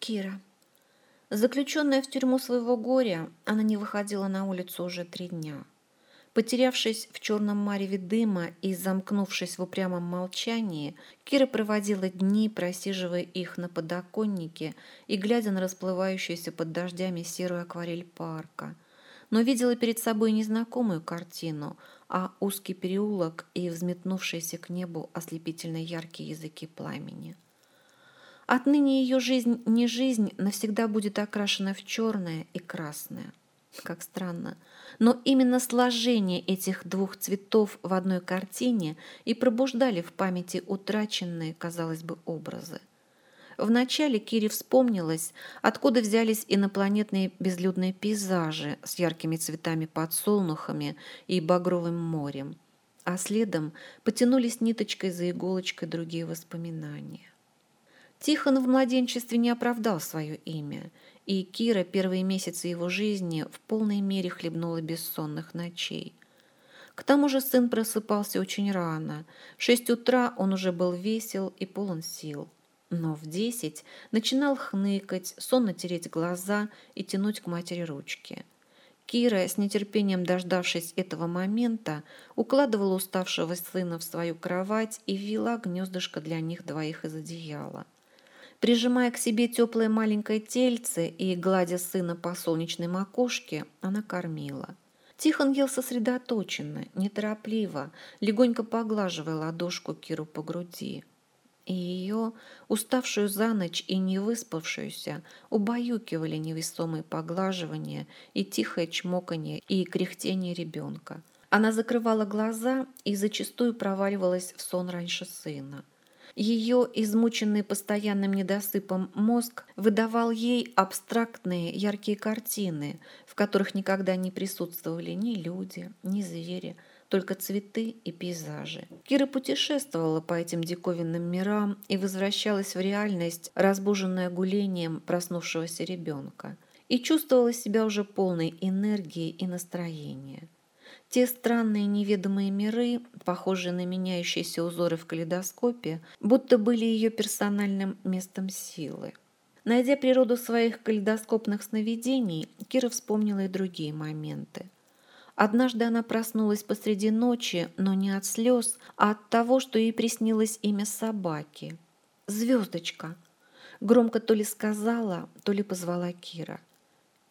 Кира. Заключенная в тюрьму своего горя, она не выходила на улицу уже три дня. Потерявшись в черном мареве дыма и замкнувшись в упрямом молчании, Кира проводила дни, просиживая их на подоконнике и глядя на расплывающуюся под дождями серую акварель парка. Но видела перед собой незнакомую картину, а узкий переулок и взметнувшиеся к небу ослепительно яркие языки пламени. Отныне ее жизнь не жизнь навсегда будет окрашена в черное и красное. Как странно, но именно сложение этих двух цветов в одной картине и пробуждали в памяти утраченные, казалось бы, образы. Вначале Кире вспомнилось, откуда взялись инопланетные безлюдные пейзажи с яркими цветами подсолнухами и багровым морем, а следом потянулись ниточкой за иголочкой другие воспоминания. Тихон в младенчестве не оправдал свое имя – и Кира первые месяцы его жизни в полной мере хлебнула бессонных ночей. К тому же сын просыпался очень рано. В шесть утра он уже был весел и полон сил. Но в десять начинал хныкать, сонно тереть глаза и тянуть к матери ручки. Кира, с нетерпением дождавшись этого момента, укладывала уставшего сына в свою кровать и вела гнездышко для них двоих из одеяла. Прижимая к себе теплое маленькое тельце и гладя сына по солнечной макушке, она кормила. Тихон ел сосредоточенно, неторопливо, легонько поглаживая ладошку Киру по груди. И ее, уставшую за ночь и не выспавшуюся, убаюкивали невесомые поглаживания и тихое чмоканье и кряхтение ребенка. Она закрывала глаза и зачастую проваливалась в сон раньше сына. Ее измученный постоянным недосыпом мозг выдавал ей абстрактные яркие картины, в которых никогда не присутствовали ни люди, ни звери, только цветы и пейзажи. Кира путешествовала по этим диковинным мирам и возвращалась в реальность, разбуженная гулением проснувшегося ребенка, и чувствовала себя уже полной энергии и настроения. Те странные неведомые миры, похожие на меняющиеся узоры в калейдоскопе, будто были ее персональным местом силы. Найдя природу своих калейдоскопных сновидений, Кира вспомнила и другие моменты. Однажды она проснулась посреди ночи, но не от слез, а от того, что ей приснилось имя собаки. «Звездочка!» Громко то ли сказала, то ли позвала Кира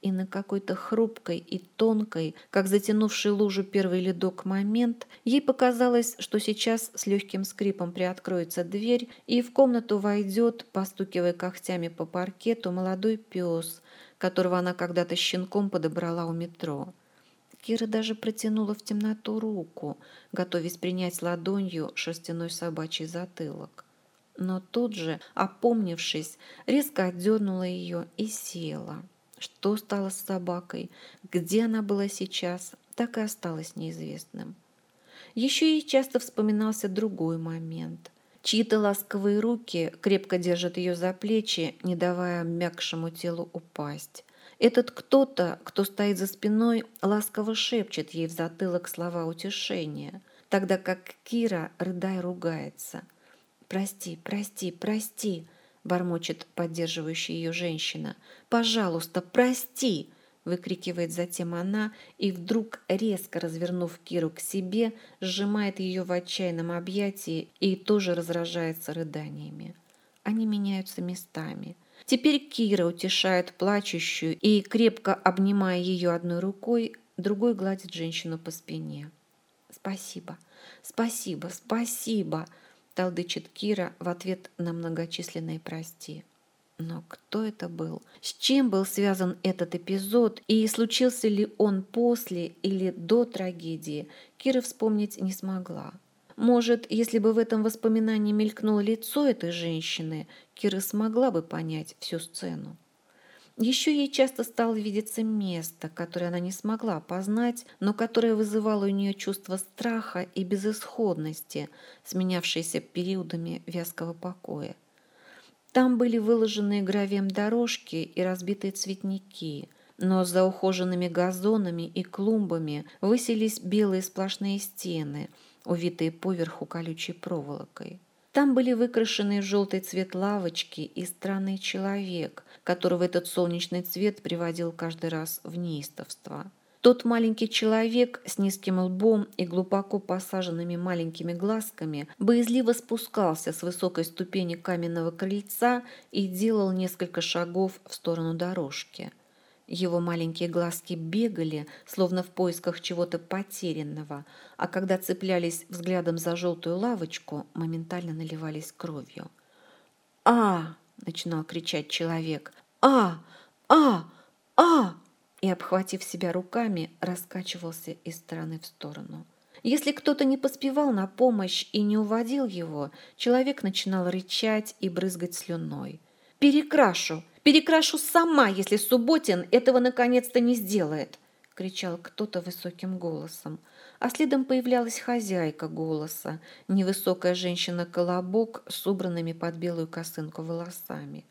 и на какой-то хрупкой и тонкой, как затянувший лужу первый ледок момент, ей показалось, что сейчас с легким скрипом приоткроется дверь, и в комнату войдет, постукивая когтями по паркету, молодой пес, которого она когда-то щенком подобрала у метро. Кира даже протянула в темноту руку, готовясь принять ладонью шерстяной собачий затылок. Но тут же, опомнившись, резко отдернула ее и села. Что стало с собакой, где она была сейчас, так и осталось неизвестным. Еще и часто вспоминался другой момент. Чьи-то ласковые руки крепко держат ее за плечи, не давая мягкшему телу упасть. Этот кто-то, кто стоит за спиной, ласково шепчет ей в затылок слова утешения, тогда как Кира, рыдая, ругается. «Прости, прости, прости!» Бормочет поддерживающая ее женщина. «Пожалуйста, прости!» выкрикивает затем она и вдруг, резко развернув Киру к себе, сжимает ее в отчаянном объятии и тоже разражается рыданиями. Они меняются местами. Теперь Кира утешает плачущую и, крепко обнимая ее одной рукой, другой гладит женщину по спине. «Спасибо, спасибо, спасибо!» Талдычит Кира в ответ на многочисленные «прости». Но кто это был? С чем был связан этот эпизод? И случился ли он после или до трагедии? Кира вспомнить не смогла. Может, если бы в этом воспоминании мелькнуло лицо этой женщины, Кира смогла бы понять всю сцену. Еще ей часто стало видеться место, которое она не смогла опознать, но которое вызывало у нее чувство страха и безысходности, сменявшиеся периодами вязкого покоя. Там были выложенные гравием дорожки и разбитые цветники, но за ухоженными газонами и клумбами высились белые сплошные стены, увитые поверху колючей проволокой. Там были выкрашены в желтый цвет лавочки и странный человек, которого этот солнечный цвет приводил каждый раз в неистовство. Тот маленький человек с низким лбом и глубоко посаженными маленькими глазками боязливо спускался с высокой ступени каменного крыльца и делал несколько шагов в сторону дорожки. Его маленькие глазки бегали, словно в поисках чего-то потерянного, а когда цеплялись взглядом за желтую лавочку, моментально наливались кровью. «А!» — начинал кричать человек. «А! А! А!» и, обхватив себя руками, раскачивался из стороны в сторону. Если кто-то не поспевал на помощь и не уводил его, человек начинал рычать и брызгать слюной. «Перекрашу! Перекрашу сама, если Субботин этого наконец-то не сделает!» — кричал кто-то высоким голосом. А следом появлялась хозяйка голоса, невысокая женщина-колобок с убранными под белую косынку волосами.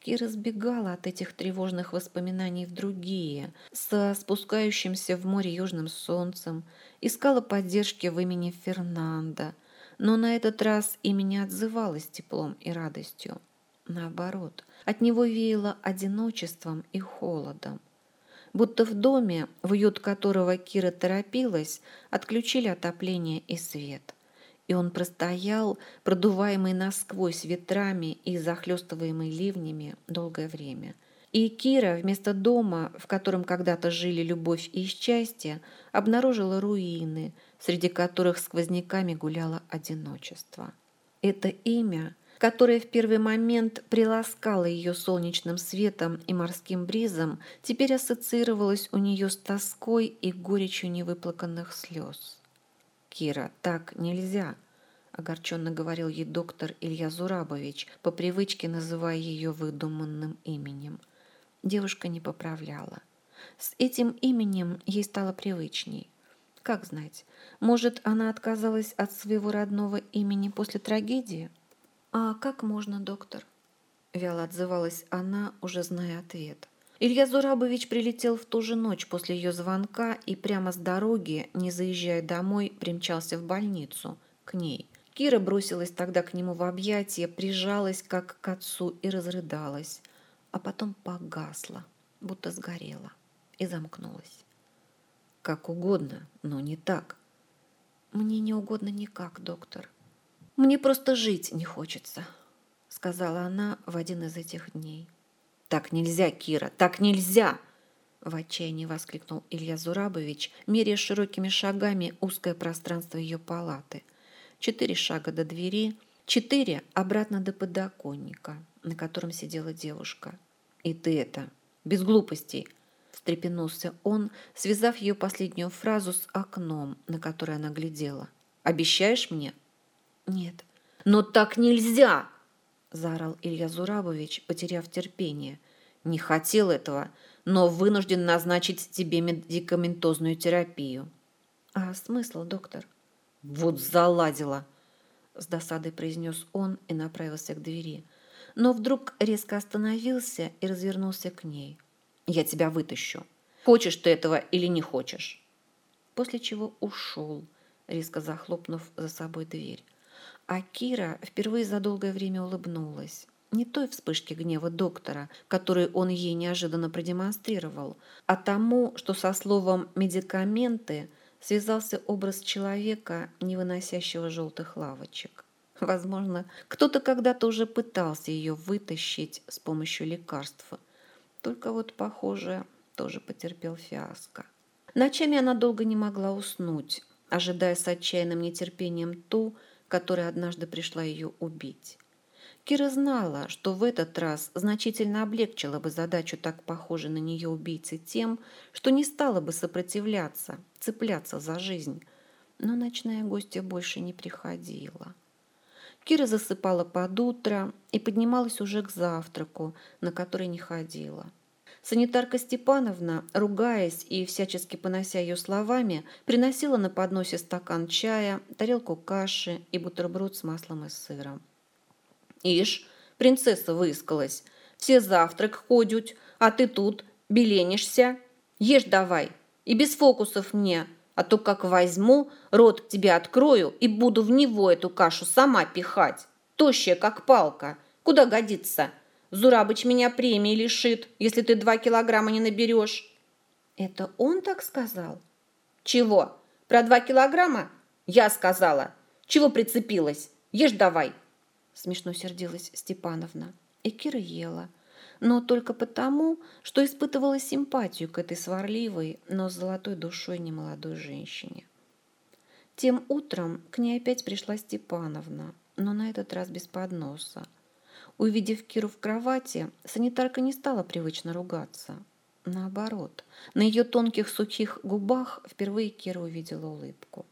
Кира сбегала от этих тревожных воспоминаний в другие, со спускающимся в море южным солнцем, искала поддержки в имени Фернанда, но на этот раз имя не отзывалось теплом и радостью. Наоборот, от него веяло одиночеством и холодом. Будто в доме, в уют которого Кира торопилась, отключили отопление и свет – и он простоял, продуваемый насквозь ветрами и захлестываемый ливнями долгое время. И Кира вместо дома, в котором когда-то жили любовь и счастье, обнаружила руины, среди которых сквозняками гуляло одиночество. Это имя, которое в первый момент приласкало ее солнечным светом и морским бризом, теперь ассоциировалось у нее с тоской и горечью невыплаканных слез. «Кира, так нельзя», — огорченно говорил ей доктор Илья Зурабович, по привычке называя ее выдуманным именем. Девушка не поправляла. С этим именем ей стало привычней. Как знать, может, она отказалась от своего родного имени после трагедии? «А как можно, доктор?» Вяло отзывалась она, уже зная ответ. Илья Зурабович прилетел в ту же ночь после ее звонка и прямо с дороги, не заезжая домой, примчался в больницу, к ней. Кира бросилась тогда к нему в объятия, прижалась как к отцу и разрыдалась, а потом погасла, будто сгорела, и замкнулась. Как угодно, но не так. Мне не угодно никак, доктор. Мне просто жить не хочется, сказала она в один из этих дней. «Так нельзя, Кира, так нельзя!» В отчаянии воскликнул Илья Зурабович, меряя широкими шагами узкое пространство ее палаты. Четыре шага до двери, четыре обратно до подоконника, на котором сидела девушка. «И ты это, без глупостей!» встрепенулся он, связав ее последнюю фразу с окном, на которое она глядела. «Обещаешь мне?» «Нет». «Но так нельзя!» заорал Илья Зурабович, потеряв терпение. Не хотел этого, но вынужден назначить тебе медикаментозную терапию. А смысл, доктор? Вот заладила, с досадой произнес он и направился к двери. Но вдруг резко остановился и развернулся к ней. Я тебя вытащу. Хочешь ты этого или не хочешь? После чего ушел, резко захлопнув за собой дверь. А Кира впервые за долгое время улыбнулась. Не той вспышке гнева доктора, который он ей неожиданно продемонстрировал, а тому, что со словом «медикаменты» связался образ человека, не выносящего желтых лавочек. Возможно, кто-то когда-то уже пытался ее вытащить с помощью лекарства. Только вот, похоже, тоже потерпел фиаско. Ночами она долго не могла уснуть, ожидая с отчаянным нетерпением ту, которая однажды пришла ее убить. Кира знала, что в этот раз значительно облегчила бы задачу так похожей на нее убийцы тем, что не стала бы сопротивляться, цепляться за жизнь. Но ночная гостья больше не приходила. Кира засыпала под утро и поднималась уже к завтраку, на который не ходила. Санитарка Степановна, ругаясь и всячески понося ее словами, приносила на подносе стакан чая, тарелку каши и бутерброд с маслом и сыром. «Ишь, принцесса выискалась. Все завтрак ходят, а ты тут беленишься. Ешь давай, и без фокусов мне, а то как возьму, рот тебе открою и буду в него эту кашу сама пихать». Тощая, как палка. Куда годится? Зурабыч меня премии лишит, если ты два килограмма не наберешь». «Это он так сказал?» «Чего? Про два килограмма? Я сказала. Чего прицепилась? Ешь давай!» Смешно сердилась Степановна. И Кира ела, но только потому, что испытывала симпатию к этой сварливой, но с золотой душой немолодой женщине. Тем утром к ней опять пришла Степановна, но на этот раз без подноса. Увидев Киру в кровати, санитарка не стала привычно ругаться. Наоборот, на ее тонких сухих губах впервые Кира увидела улыбку.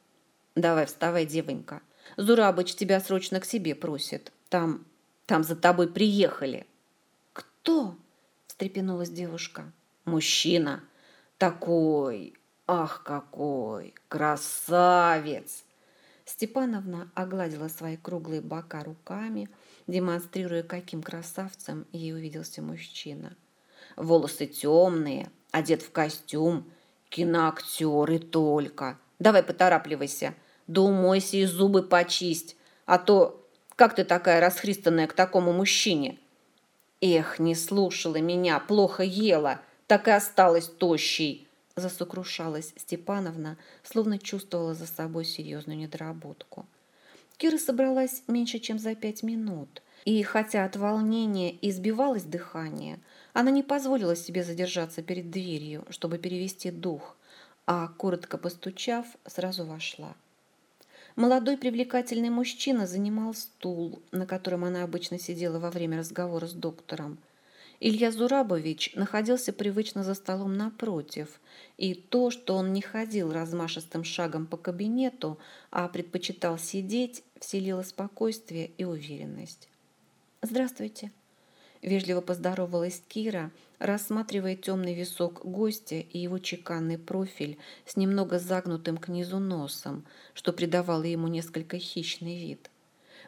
«Давай, вставай, девонька. Зурабыч тебя срочно к себе просит. Там, там за тобой приехали». «Кто?» – встрепенулась девушка. «Мужчина. Такой, ах, какой, красавец!» Степановна огладила свои круглые бока руками, демонстрируя, каким красавцем ей увиделся мужчина. Волосы темные, одет в костюм, киноактер и только. Давай поторапливайся, да умойся и зубы почисть, а то как ты такая расхристанная к такому мужчине? Эх, не слушала меня, плохо ела, так и осталась тощей, засокрушалась Степановна, словно чувствовала за собой серьезную недоработку. Кира собралась меньше, чем за пять минут, и хотя от волнения избивалось дыхание, она не позволила себе задержаться перед дверью, чтобы перевести дух, а, коротко постучав, сразу вошла. Молодой привлекательный мужчина занимал стул, на котором она обычно сидела во время разговора с доктором. Илья Зурабович находился привычно за столом напротив, и то, что он не ходил размашистым шагом по кабинету, а предпочитал сидеть, вселило спокойствие и уверенность. «Здравствуйте», – вежливо поздоровалась Кира, рассматривая темный висок гостя и его чеканный профиль с немного загнутым к низу носом, что придавало ему несколько хищный вид.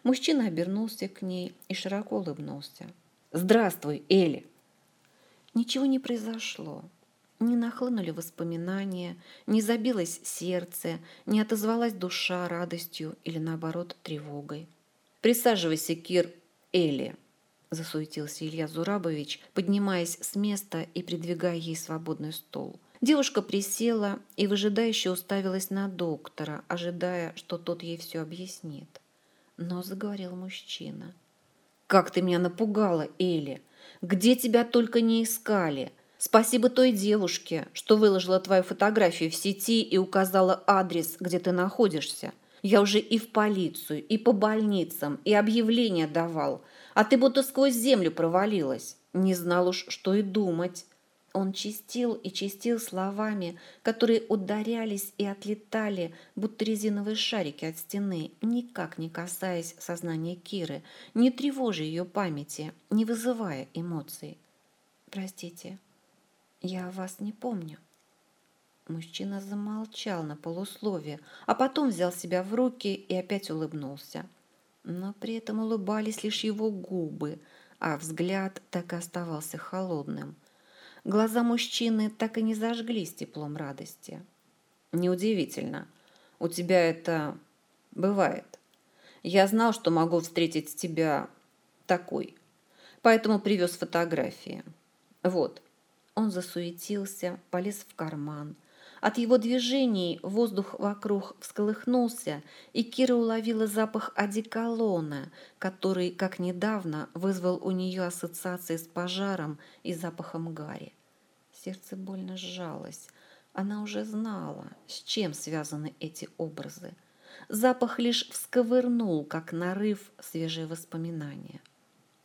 Мужчина обернулся к ней и широко улыбнулся. «Здравствуй, Эли!» Ничего не произошло. Не нахлынули воспоминания, не забилось сердце, не отозвалась душа радостью или, наоборот, тревогой. «Присаживайся, Кир, Эли!» засуетился Илья Зурабович, поднимаясь с места и придвигая ей свободный стол. Девушка присела и выжидающе уставилась на доктора, ожидая, что тот ей все объяснит. Но заговорил мужчина. «Как ты меня напугала, Эли! Где тебя только не искали! Спасибо той девушке, что выложила твою фотографию в сети и указала адрес, где ты находишься. Я уже и в полицию, и по больницам, и объявления давал, а ты будто сквозь землю провалилась. Не знал уж, что и думать. Он чистил и чистил словами, которые ударялись и отлетали, будто резиновые шарики от стены, никак не касаясь сознания Киры, не тревожа ее памяти, не вызывая эмоций. «Простите, я вас не помню». Мужчина замолчал на полусловие, а потом взял себя в руки и опять улыбнулся но при этом улыбались лишь его губы, а взгляд так и оставался холодным. Глаза мужчины так и не зажглись теплом радости. «Неудивительно. У тебя это бывает. Я знал, что могу встретить тебя такой, поэтому привез фотографии. Вот». Он засуетился, полез в карман – от его движений воздух вокруг всколыхнулся, и Кира уловила запах одеколона, который, как недавно, вызвал у нее ассоциации с пожаром и запахом гари. Сердце больно сжалось. Она уже знала, с чем связаны эти образы. Запах лишь всковырнул, как нарыв, свежие воспоминания.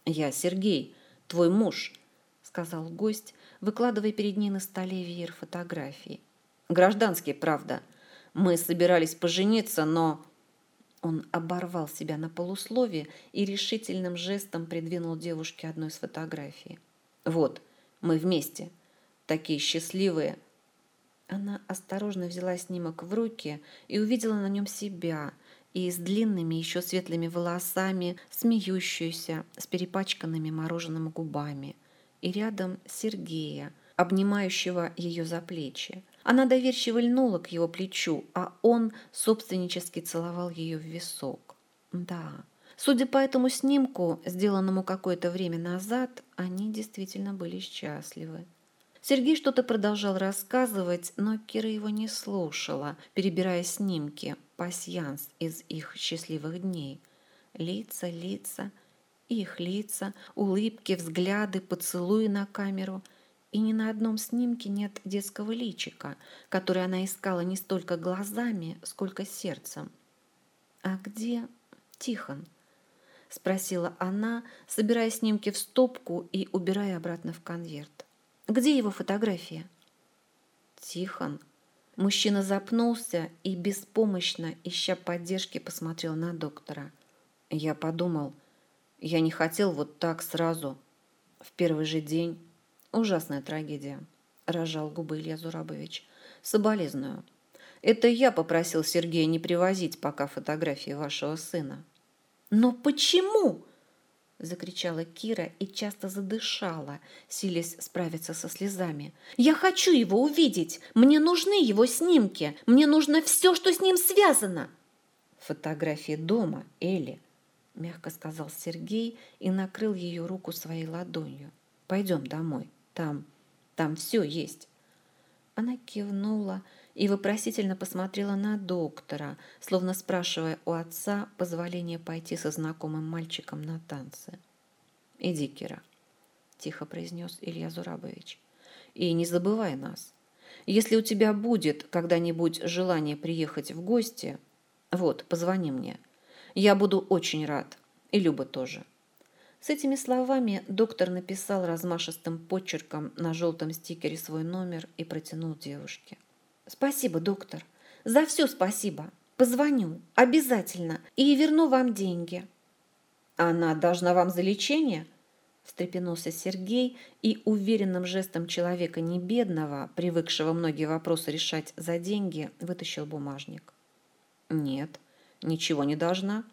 «Я Сергей, твой муж», — сказал гость, выкладывая перед ней на столе веер фотографий. Гражданский, правда. Мы собирались пожениться, но...» Он оборвал себя на полусловие и решительным жестом придвинул девушке одну из фотографий. «Вот, мы вместе. Такие счастливые». Она осторожно взяла снимок в руки и увидела на нем себя и с длинными еще светлыми волосами, смеющуюся, с перепачканными мороженым губами, и рядом Сергея, обнимающего ее за плечи. Она доверчиво льнула к его плечу, а он собственнически целовал ее в висок. Да, Судя по этому снимку, сделанному какое-то время назад, они действительно были счастливы. Сергей что-то продолжал рассказывать, но Кира его не слушала, перебирая снимки, пасьянс из их счастливых дней. Лица, лица, их лица, улыбки, взгляды, поцелуи на камеру. И ни на одном снимке нет детского личика, которое она искала не столько глазами, сколько сердцем. «А где Тихон?» – спросила она, собирая снимки в стопку и убирая обратно в конверт. «Где его фотография?» «Тихон». Мужчина запнулся и беспомощно, ища поддержки, посмотрел на доктора. Я подумал, я не хотел вот так сразу, в первый же день. Ужасная трагедия, рожал губы Илья Зурабович. Соболезную. Это я попросил Сергея не привозить пока фотографии вашего сына. «Но почему?» – закричала Кира и часто задышала, силясь справиться со слезами. «Я хочу его увидеть! Мне нужны его снимки! Мне нужно все, что с ним связано!» «Фотографии дома, Элли», – мягко сказал Сергей и накрыл ее руку своей ладонью. «Пойдем домой. Там, там все есть». Она кивнула и вопросительно посмотрела на доктора, словно спрашивая у отца позволения пойти со знакомым мальчиком на танцы. «Иди, Кира», – тихо произнес Илья Зурабович. «И не забывай нас. Если у тебя будет когда-нибудь желание приехать в гости, вот, позвони мне. Я буду очень рад. И Люба тоже». С этими словами доктор написал размашистым почерком на желтом стикере свой номер и протянул девушке. Спасибо, доктор. За все спасибо. Позвоню. Обязательно. И верну вам деньги. Она должна вам за лечение? встрепенулся Сергей и уверенным жестом человека не бедного, привыкшего многие вопросы решать за деньги, вытащил бумажник. Нет, ничего не должна.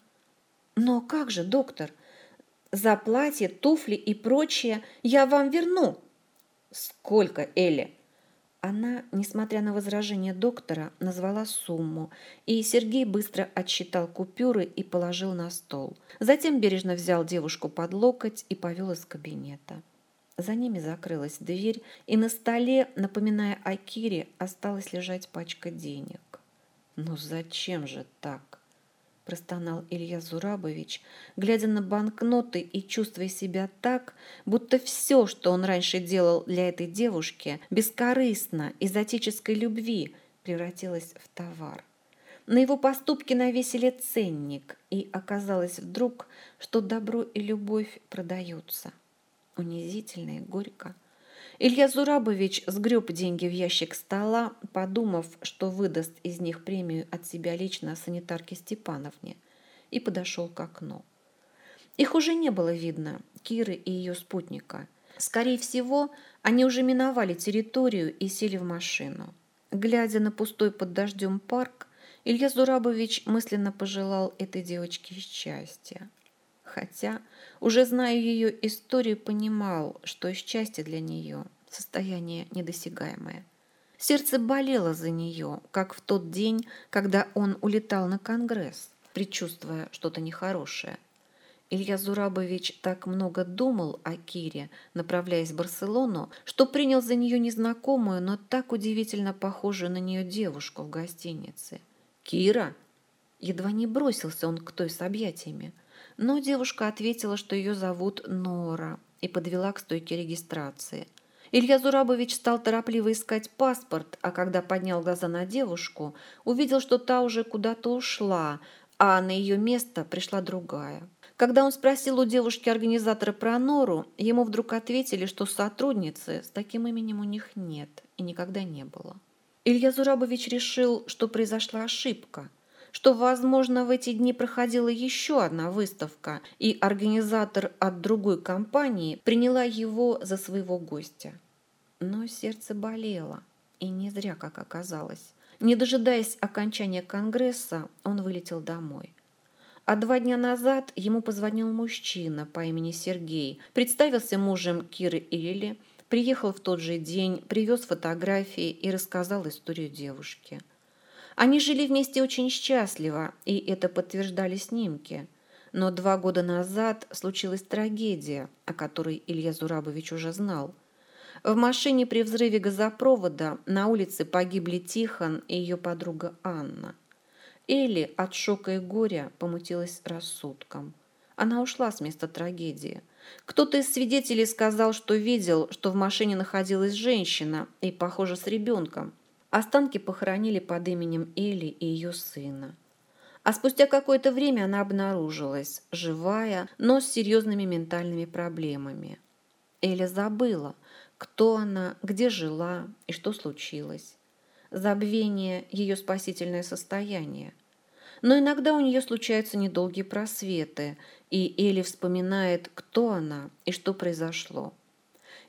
Но как же, доктор? За платье, туфли и прочее я вам верну. Сколько, Элли? Она, несмотря на возражение доктора, назвала сумму, и Сергей быстро отсчитал купюры и положил на стол. Затем бережно взял девушку под локоть и повел из кабинета. За ними закрылась дверь, и на столе, напоминая о Кире, осталась лежать пачка денег. «Ну зачем же так?» – простонал Илья Зурабович, глядя на банкноты и чувствуя себя так, будто все, что он раньше делал для этой девушки, бескорыстно, из отеческой любви, превратилось в товар. На его поступки навесили ценник, и оказалось вдруг, что добро и любовь продаются. Унизительно и горько – Илья Зурабович сгреб деньги в ящик стола, подумав, что выдаст из них премию от себя лично санитарке Степановне, и подошел к окну. Их уже не было видно, Киры и ее спутника. Скорее всего, они уже миновали территорию и сели в машину. Глядя на пустой под дождем парк, Илья Зурабович мысленно пожелал этой девочке счастья хотя, уже зная ее историю, понимал, что счастье для нее – состояние недосягаемое. Сердце болело за нее, как в тот день, когда он улетал на конгресс, предчувствуя что-то нехорошее. Илья Зурабович так много думал о Кире, направляясь в Барселону, что принял за нее незнакомую, но так удивительно похожую на нее девушку в гостинице. «Кира!» Едва не бросился он к той с объятиями – но девушка ответила, что ее зовут Нора, и подвела к стойке регистрации. Илья Зурабович стал торопливо искать паспорт, а когда поднял глаза на девушку, увидел, что та уже куда-то ушла, а на ее место пришла другая. Когда он спросил у девушки-организатора про Нору, ему вдруг ответили, что сотрудницы с таким именем у них нет и никогда не было. Илья Зурабович решил, что произошла ошибка – что, возможно, в эти дни проходила еще одна выставка, и организатор от другой компании приняла его за своего гостя. Но сердце болело, и не зря, как оказалось. Не дожидаясь окончания конгресса, он вылетел домой. А два дня назад ему позвонил мужчина по имени Сергей, представился мужем Киры Или, приехал в тот же день, привез фотографии и рассказал историю девушки – они жили вместе очень счастливо, и это подтверждали снимки. но два года назад случилась трагедия, о которой Илья Зурабович уже знал. В машине при взрыве газопровода на улице погибли Тихон и ее подруга Анна. Элли от шока и горя помутилась рассудком. Она ушла с места трагедии. Кто-то из свидетелей сказал, что видел, что в машине находилась женщина и, похоже, с ребенком. Останки похоронили под именем Элли и ее сына. А спустя какое-то время она обнаружилась, живая, но с серьезными ментальными проблемами. Эля забыла, кто она, где жила и что случилось. Забвение – ее спасительное состояние – но иногда у нее случаются недолгие просветы, и Элли вспоминает, кто она и что произошло.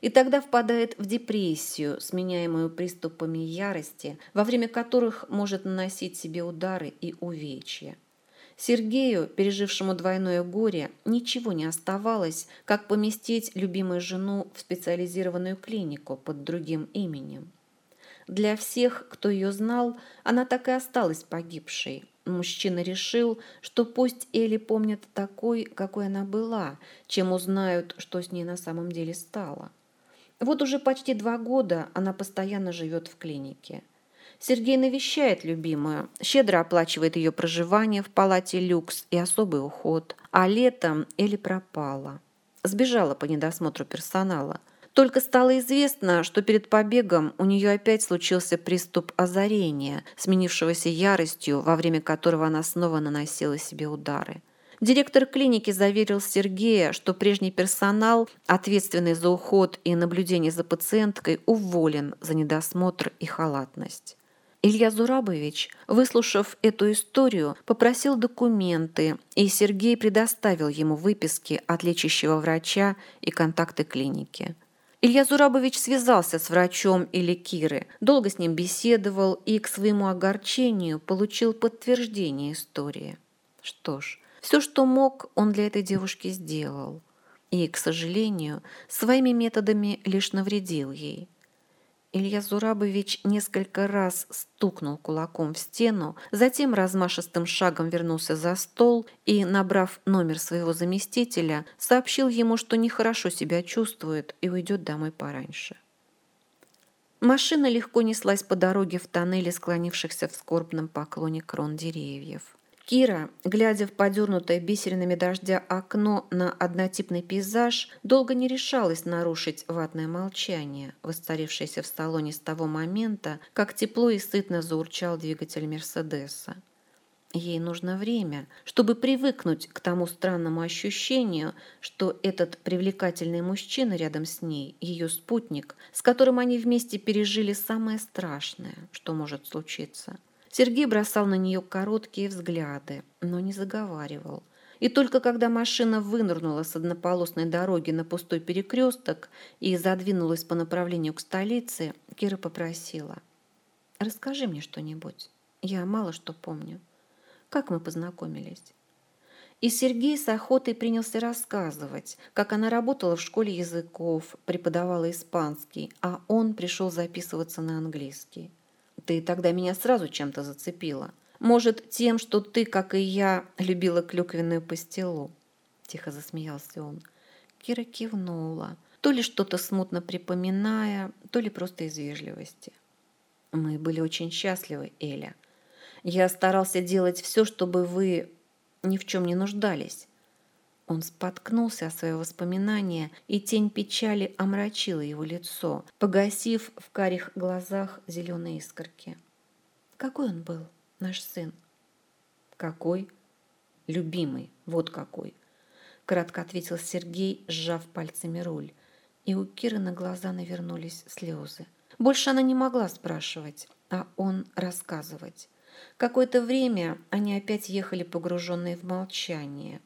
И тогда впадает в депрессию, сменяемую приступами ярости, во время которых может наносить себе удары и увечья. Сергею, пережившему двойное горе, ничего не оставалось, как поместить любимую жену в специализированную клинику под другим именем. Для всех, кто ее знал, она так и осталась погибшей, Мужчина решил, что пусть Элли помнит такой, какой она была, чем узнают, что с ней на самом деле стало. Вот уже почти два года она постоянно живет в клинике. Сергей навещает любимую, щедро оплачивает ее проживание в палате люкс и особый уход. А летом Элли пропала. Сбежала по недосмотру персонала – только стало известно, что перед побегом у нее опять случился приступ озарения, сменившегося яростью, во время которого она снова наносила себе удары. Директор клиники заверил Сергея, что прежний персонал, ответственный за уход и наблюдение за пациенткой, уволен за недосмотр и халатность. Илья Зурабович, выслушав эту историю, попросил документы, и Сергей предоставил ему выписки от лечащего врача и контакты клиники. Илья Зурабович связался с врачом или Киры, долго с ним беседовал и к своему огорчению получил подтверждение истории. Что ж, все, что мог, он для этой девушки сделал. И, к сожалению, своими методами лишь навредил ей. Илья Зурабович несколько раз стукнул кулаком в стену, затем размашистым шагом вернулся за стол и, набрав номер своего заместителя, сообщил ему, что нехорошо себя чувствует и уйдет домой пораньше. Машина легко неслась по дороге в тоннеле склонившихся в скорбном поклоне крон деревьев. Кира, глядя в подернутое бисеринами дождя окно на однотипный пейзаж, долго не решалась нарушить ватное молчание, воцарившееся в салоне с того момента, как тепло и сытно заурчал двигатель Мерседеса. Ей нужно время, чтобы привыкнуть к тому странному ощущению, что этот привлекательный мужчина рядом с ней – ее спутник, с которым они вместе пережили самое страшное, что может случиться – Сергей бросал на нее короткие взгляды, но не заговаривал. И только когда машина вынырнула с однополосной дороги на пустой перекресток и задвинулась по направлению к столице, Кира попросила. «Расскажи мне что-нибудь. Я мало что помню. Как мы познакомились?» И Сергей с охотой принялся рассказывать, как она работала в школе языков, преподавала испанский, а он пришел записываться на английский. Ты тогда меня сразу чем-то зацепила. Может, тем, что ты, как и я, любила клюквенную пастилу?» Тихо засмеялся он. Кира кивнула, то ли что-то смутно припоминая, то ли просто из вежливости. «Мы были очень счастливы, Эля. Я старался делать все, чтобы вы ни в чем не нуждались. Он споткнулся о свое воспоминание, и тень печали омрачила его лицо, погасив в карих глазах зеленые искорки. Какой он был, наш сын? Какой? Любимый, вот какой. Кратко ответил Сергей, сжав пальцами руль. И у Киры на глаза навернулись слезы. Больше она не могла спрашивать, а он рассказывать. Какое-то время они опять ехали погруженные в молчание –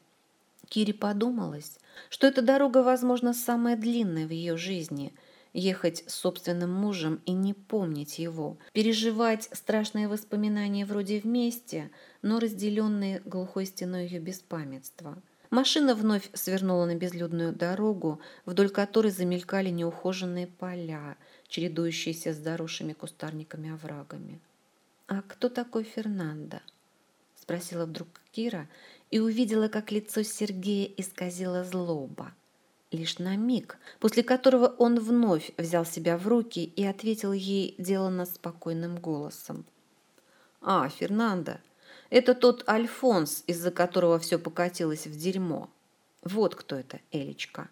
Кире подумалось, что эта дорога, возможно, самая длинная в ее жизни. Ехать с собственным мужем и не помнить его, переживать страшные воспоминания вроде вместе, но разделенные глухой стеной ее беспамятства. Машина вновь свернула на безлюдную дорогу, вдоль которой замелькали неухоженные поля, чередующиеся с заросшими кустарниками оврагами. «А кто такой Фернандо?» – спросила вдруг Кира и увидела, как лицо Сергея исказило злоба. Лишь на миг, после которого он вновь взял себя в руки и ответил ей деланно спокойным голосом. «А, Фернандо, это тот Альфонс, из-за которого все покатилось в дерьмо. Вот кто это, Элечка.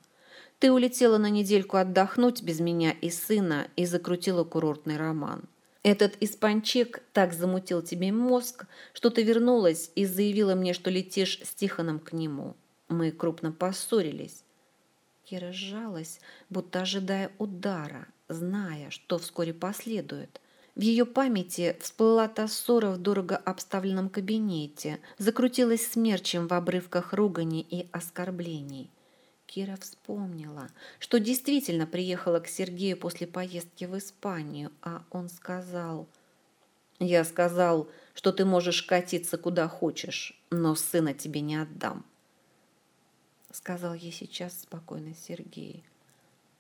Ты улетела на недельку отдохнуть без меня и сына и закрутила курортный роман. Этот испанчик так замутил тебе мозг, что ты вернулась и заявила мне, что летишь с Тихоном к нему. Мы крупно поссорились. Кира сжалась, будто ожидая удара, зная, что вскоре последует. В ее памяти всплыла та ссора в дорого обставленном кабинете, закрутилась смерчем в обрывках ругани и оскорблений. Кира вспомнила, что действительно приехала к Сергею после поездки в Испанию, а он сказал... «Я сказал, что ты можешь катиться куда хочешь, но сына тебе не отдам», — сказал ей сейчас спокойно Сергей.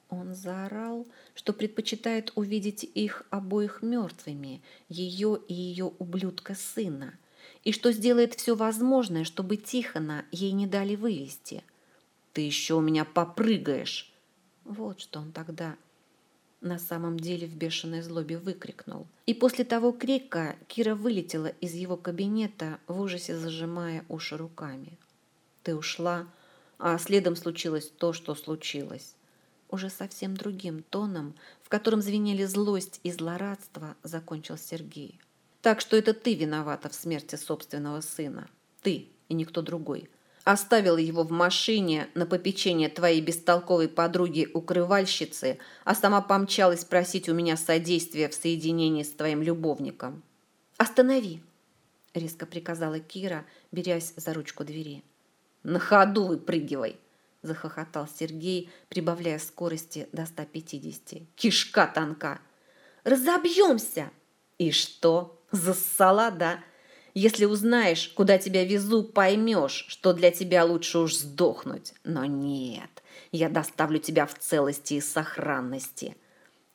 Он заорал, что предпочитает увидеть их обоих мертвыми, ее и ее ублюдка сына, и что сделает все возможное, чтобы Тихона ей не дали вывести. «Ты еще у меня попрыгаешь!» Вот что он тогда на самом деле в бешеной злобе выкрикнул. И после того крика Кира вылетела из его кабинета, в ужасе зажимая уши руками. «Ты ушла, а следом случилось то, что случилось уже совсем другим тоном, в котором звенели злость и злорадство, закончил Сергей. Так что это ты виновата в смерти собственного сына. Ты и никто другой. Оставила его в машине на попечение твоей бестолковой подруги-укрывальщицы, а сама помчалась просить у меня содействия в соединении с твоим любовником. «Останови!» – резко приказала Кира, берясь за ручку двери. «На ходу выпрыгивай!» – захохотал Сергей, прибавляя скорости до 150. «Кишка тонка!» «Разобьемся!» «И что? Зассала, да? Если узнаешь, куда тебя везу, поймешь, что для тебя лучше уж сдохнуть. Но нет, я доставлю тебя в целости и сохранности».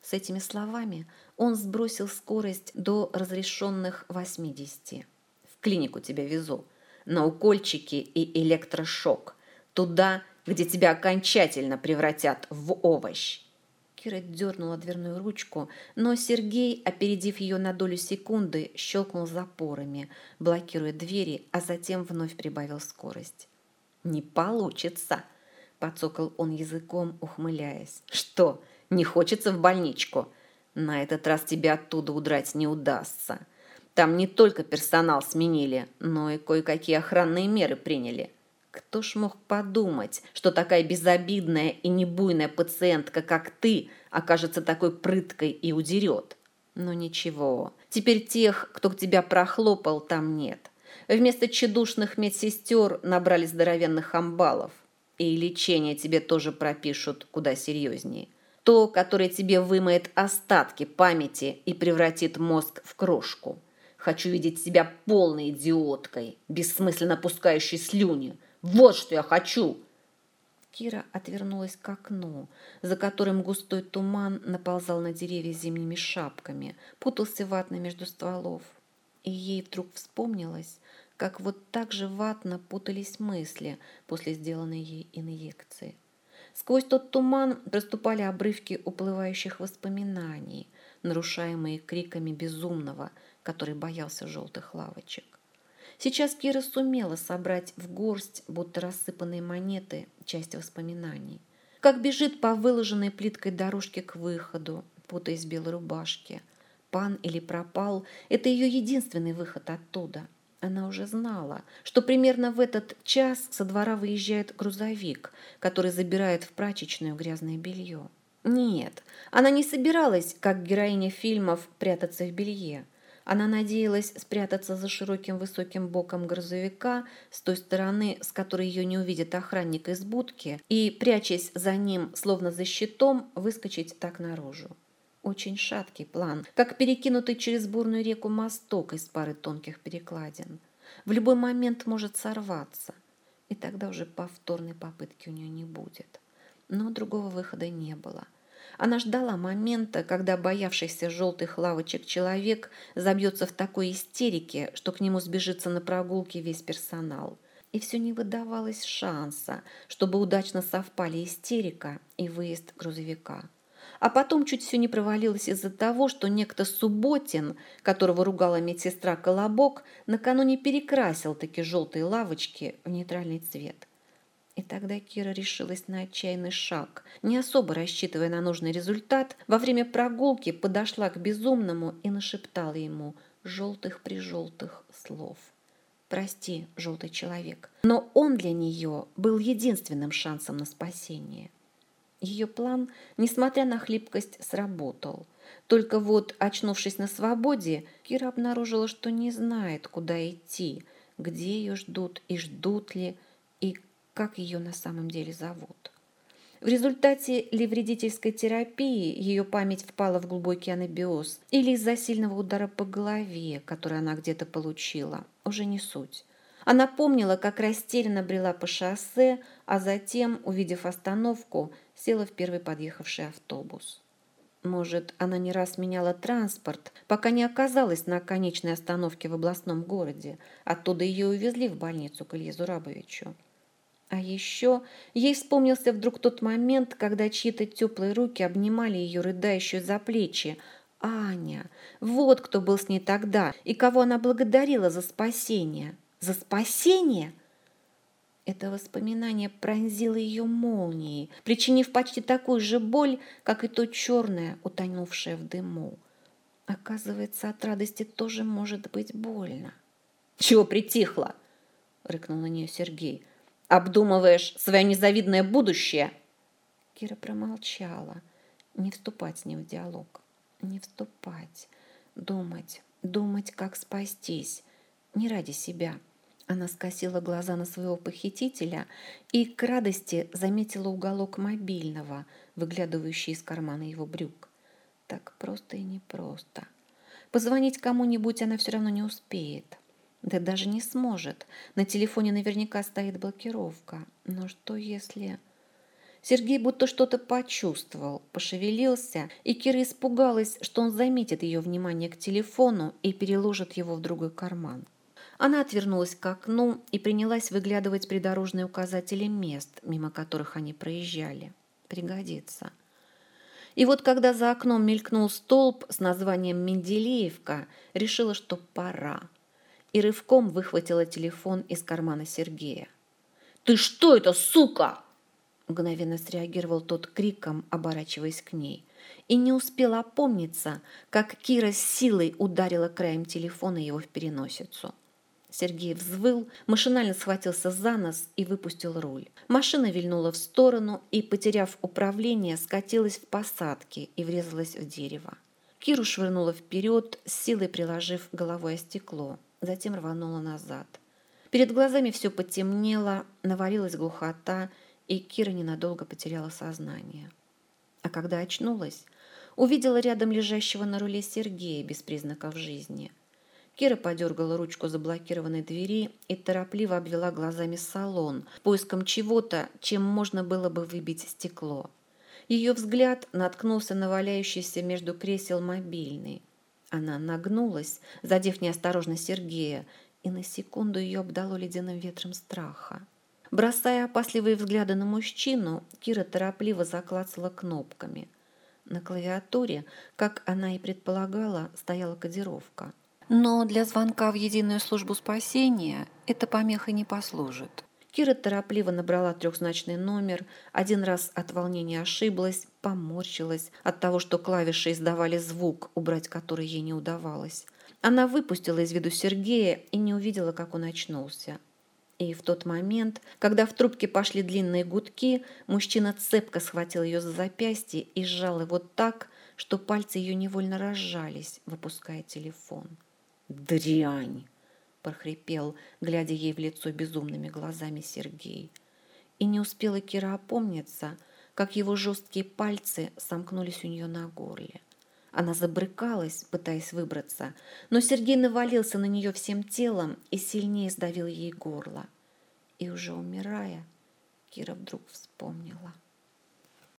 С этими словами он сбросил скорость до разрешенных 80. «В клинику тебя везу. На укольчики и электрошок. Туда, где тебя окончательно превратят в овощ. Кира дернула дверную ручку, но Сергей, опередив ее на долю секунды, щелкнул запорами, блокируя двери, а затем вновь прибавил скорость. «Не получится!» – подсокал он языком, ухмыляясь. «Что, не хочется в больничку? На этот раз тебе оттуда удрать не удастся. Там не только персонал сменили, но и кое-какие охранные меры приняли. Кто ж мог подумать, что такая безобидная и небуйная пациентка, как ты, окажется такой прыткой и удерет? Но ничего, теперь тех, кто к тебя прохлопал, там нет. Вместо чедушных медсестер набрали здоровенных амбалов. И лечение тебе тоже пропишут куда серьезнее. То, которое тебе вымоет остатки памяти и превратит мозг в крошку. Хочу видеть себя полной идиоткой, бессмысленно пускающей слюни, вот что я хочу!» Кира отвернулась к окну, за которым густой туман наползал на деревья зимними шапками, путался ватно между стволов. И ей вдруг вспомнилось, как вот так же ватно путались мысли после сделанной ей инъекции. Сквозь тот туман проступали обрывки уплывающих воспоминаний, нарушаемые криками безумного, который боялся желтых лавочек. Сейчас Кира сумела собрать в горсть, будто рассыпанные монеты, часть воспоминаний. Как бежит по выложенной плиткой дорожке к выходу, путаясь в белой рубашке. Пан или пропал – это ее единственный выход оттуда. Она уже знала, что примерно в этот час со двора выезжает грузовик, который забирает в прачечную грязное белье. Нет, она не собиралась, как героиня фильмов, прятаться в белье. Она надеялась спрятаться за широким высоким боком грузовика с той стороны, с которой ее не увидит охранник из будки, и, прячась за ним, словно за щитом, выскочить так наружу. Очень шаткий план, как перекинутый через бурную реку мосток из пары тонких перекладин. В любой момент может сорваться, и тогда уже повторной попытки у нее не будет. Но другого выхода не было. Она ждала момента, когда боявшийся желтых лавочек человек забьется в такой истерике, что к нему сбежится на прогулке весь персонал. и все не выдавалось шанса, чтобы удачно совпали истерика и выезд грузовика. А потом чуть все не провалилось из-за того, что некто Субботин, которого ругала медсестра Колобок, накануне перекрасил такие желтые лавочки в нейтральный цвет. И тогда Кира решилась на отчаянный шаг. Не особо рассчитывая на нужный результат, во время прогулки подошла к безумному и нашептала ему желтых-прижелтых слов. «Прости, желтый человек, но он для нее был единственным шансом на спасение». Ее план, несмотря на хлипкость, сработал. Только вот, очнувшись на свободе, Кира обнаружила, что не знает, куда идти, где ее ждут и ждут ли, как ее на самом деле зовут. В результате ли вредительской терапии ее память впала в глубокий анабиоз или из-за сильного удара по голове, который она где-то получила, уже не суть. Она помнила, как растерянно брела по шоссе, а затем, увидев остановку, села в первый подъехавший автобус. Может, она не раз меняла транспорт, пока не оказалась на конечной остановке в областном городе. Оттуда ее увезли в больницу к Илье Зурабовичу. А еще ей вспомнился вдруг тот момент, когда чьи-то теплые руки обнимали ее рыдающую за плечи. Аня, вот кто был с ней тогда и кого она благодарила за спасение. За спасение? Это воспоминание пронзило ее молнией, причинив почти такую же боль, как и то черное, утонувшее в дыму. Оказывается, от радости тоже может быть больно. «Чего притихло?» — рыкнул на нее Сергей – Обдумываешь свое незавидное будущее?» Кира промолчала. Не вступать с ним в диалог. Не вступать. Думать. Думать, как спастись. Не ради себя. Она скосила глаза на своего похитителя и к радости заметила уголок мобильного, выглядывающий из кармана его брюк. Так просто и непросто. Позвонить кому-нибудь она все равно не успеет. Да даже не сможет. На телефоне наверняка стоит блокировка. Но что если... Сергей будто что-то почувствовал, пошевелился, и Кира испугалась, что он заметит ее внимание к телефону и переложит его в другой карман. Она отвернулась к окну и принялась выглядывать придорожные указатели мест, мимо которых они проезжали. Пригодится. И вот когда за окном мелькнул столб с названием «Менделеевка», решила, что пора и рывком выхватила телефон из кармана Сергея. «Ты что это, сука?» Мгновенно среагировал тот криком, оборачиваясь к ней. И не успел опомниться, как Кира с силой ударила краем телефона его в переносицу. Сергей взвыл, машинально схватился за нос и выпустил руль. Машина вильнула в сторону и, потеряв управление, скатилась в посадке и врезалась в дерево. Киру швырнула вперед, с силой приложив головой о стекло затем рванула назад. Перед глазами все потемнело, навалилась глухота, и Кира ненадолго потеряла сознание. А когда очнулась, увидела рядом лежащего на руле Сергея без признаков жизни. Кира подергала ручку заблокированной двери и торопливо обвела глазами салон, поиском чего-то, чем можно было бы выбить стекло. Ее взгляд наткнулся на валяющийся между кресел мобильный – она нагнулась, задев неосторожно Сергея, и на секунду ее обдало ледяным ветром страха. Бросая опасливые взгляды на мужчину, Кира торопливо заклацала кнопками. На клавиатуре, как она и предполагала, стояла кодировка. Но для звонка в единую службу спасения эта помеха не послужит. Кира торопливо набрала трехзначный номер, один раз от волнения ошиблась, поморщилась от того, что клавиши издавали звук, убрать который ей не удавалось. Она выпустила из виду Сергея и не увидела, как он очнулся. И в тот момент, когда в трубке пошли длинные гудки, мужчина цепко схватил ее за запястье и сжал его так, что пальцы ее невольно разжались, выпуская телефон. «Дрянь!» Прохрипел, глядя ей в лицо безумными глазами Сергей. И не успела Кира опомниться, как его жесткие пальцы сомкнулись у нее на горле. Она забрыкалась, пытаясь выбраться, но Сергей навалился на нее всем телом и сильнее сдавил ей горло. И уже умирая, Кира вдруг вспомнила –